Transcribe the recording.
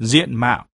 diện mạo.